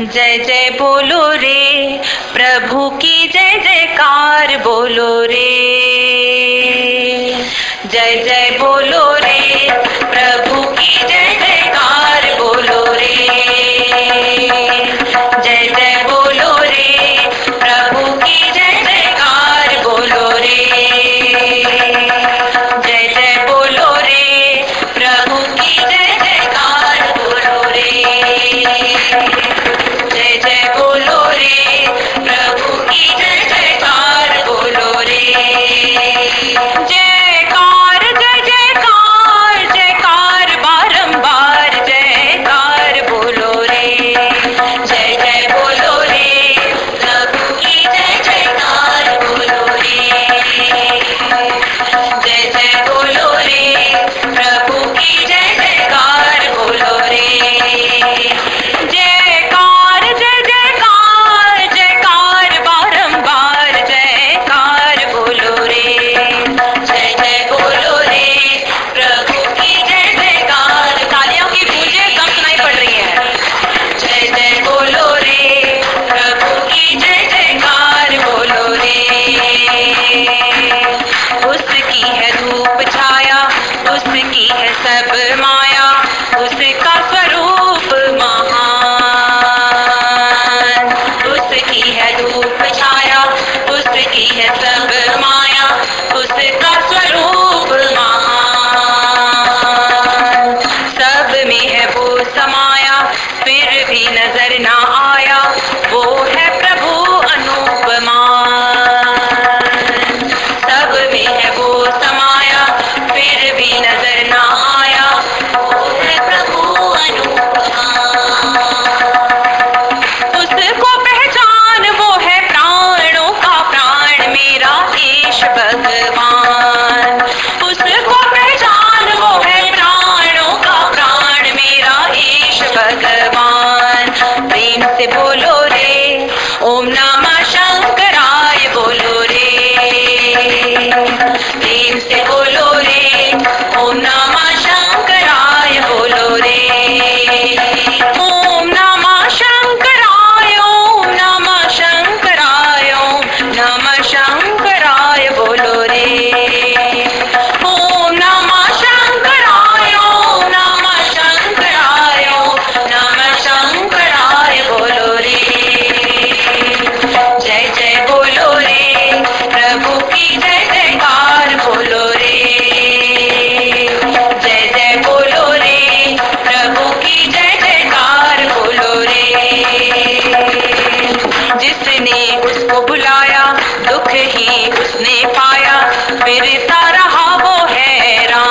जय जय बोलो रे, प्रभु की जय जयकार बोलो रे। जय जय बोलो रे, प्रभु की जय ने उसको बुलाया, दुख ही उसने पाया। फिरता रहा वो हैरान।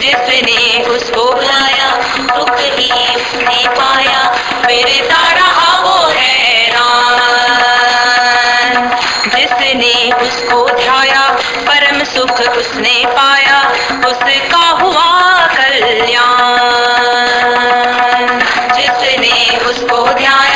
जिसने उसको बुलाया, दुख ही उसने पाया। फिरता रहा वो हैरान। जिसने उसको ध्याया, परम सुख उसने पाया। उसका हुआ कल्याण। जिसने उसको ध्यान